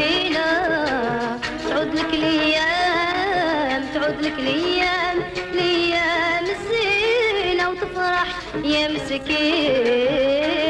بينا تعود لك الأيام تعود لك الأيام الأيام الزينة وتفرح يا مسكين.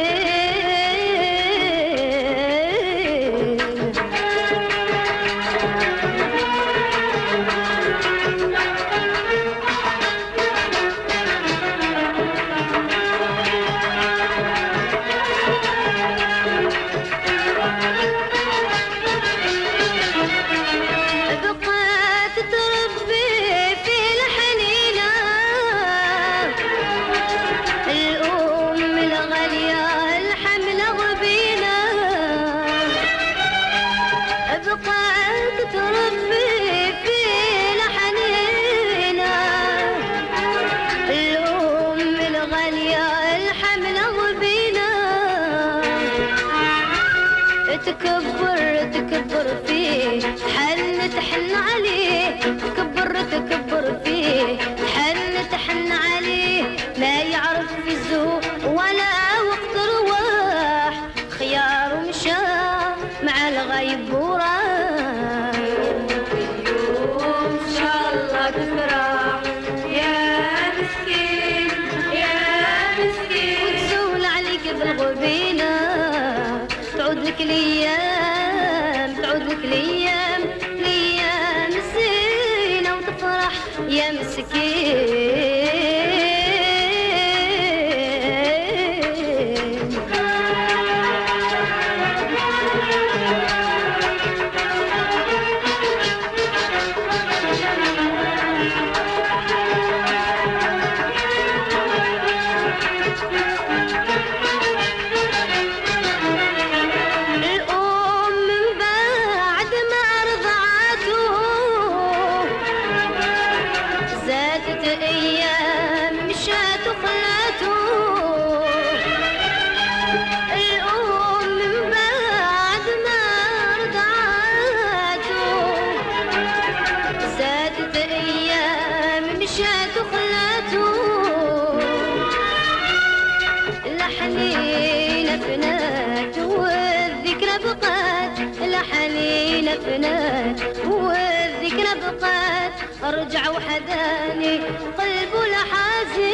عداني قلب الحزين.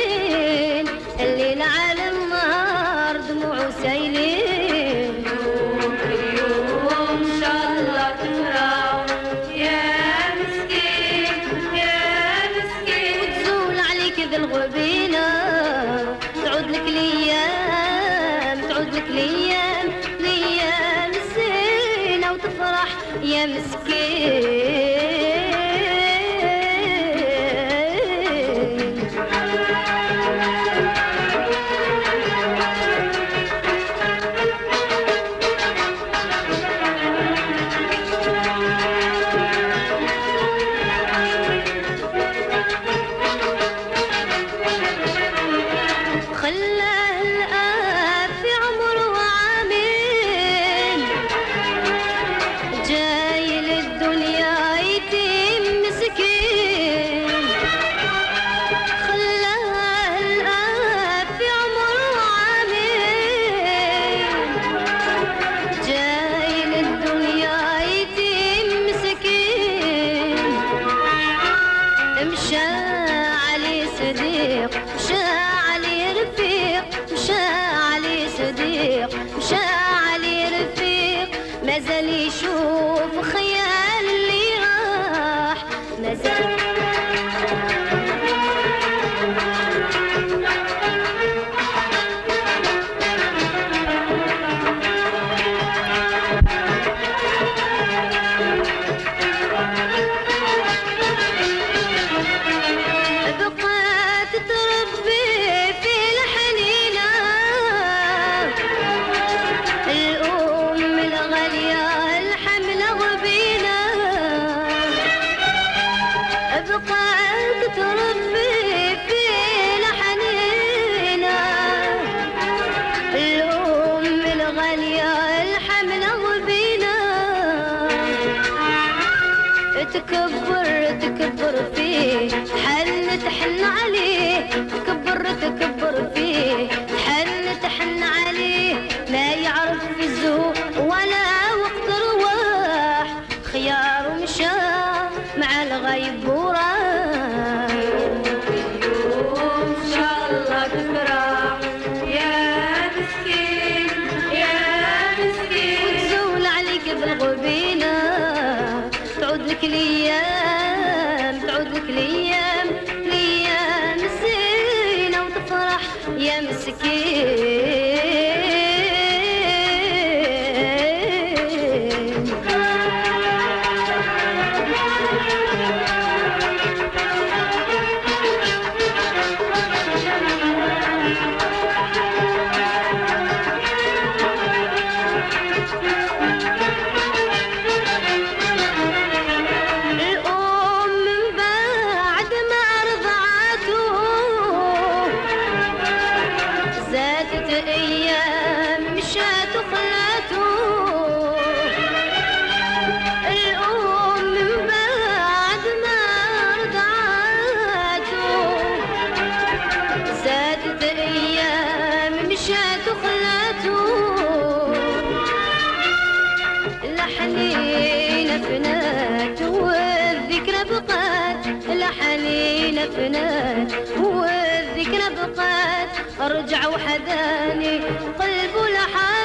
ship. تكبر فيه حل تحن عليه تكبر تكبر فيه. فنان والذكرى بقات أرجع وحداني قلب لحالي.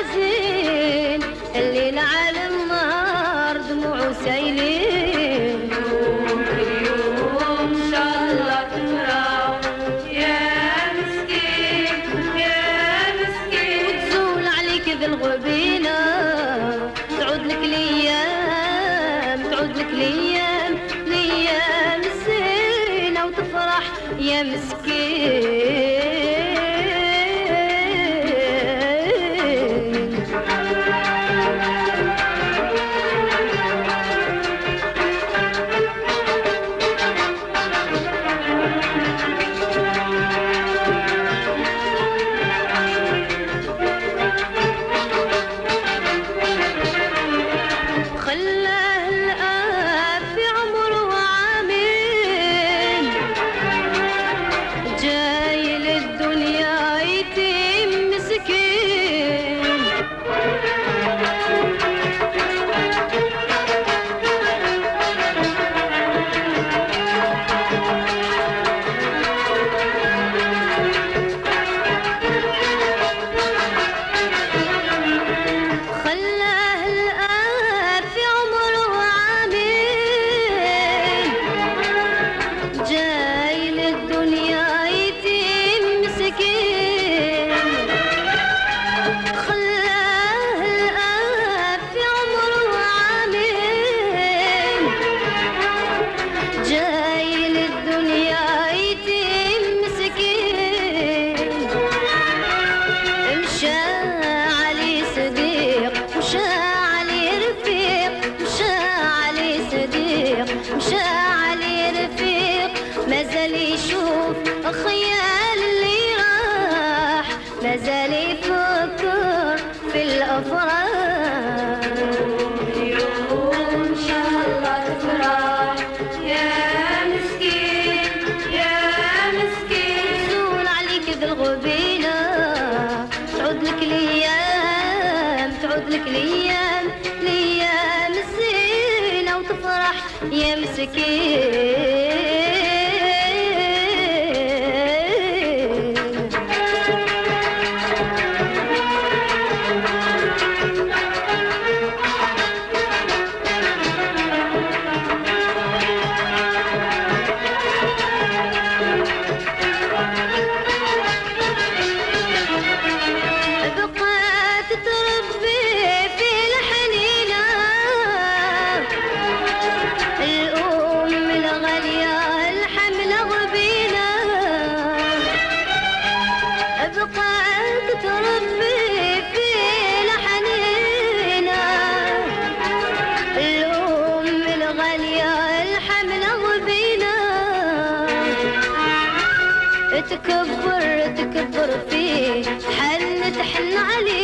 الحن عليه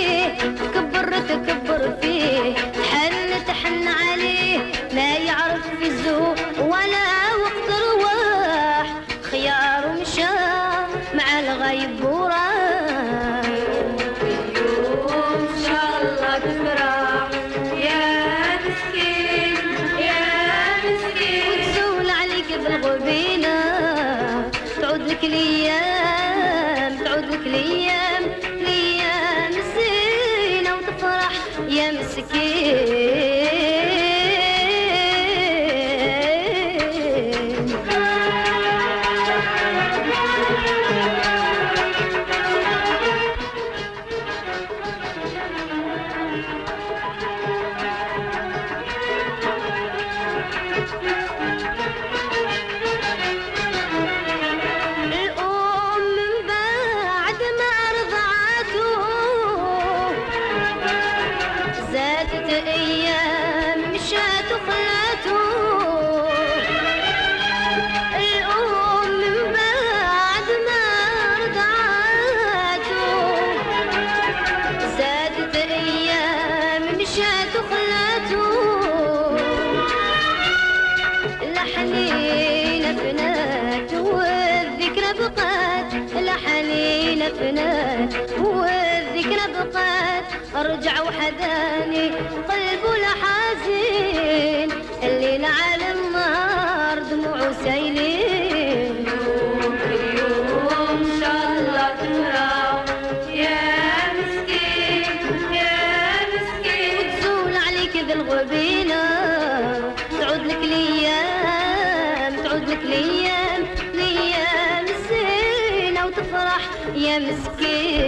فنات والذكرى بقات أرجع وحداني قلبه الحزين. اللي العالم نار دموعه سايلين يا مسكين.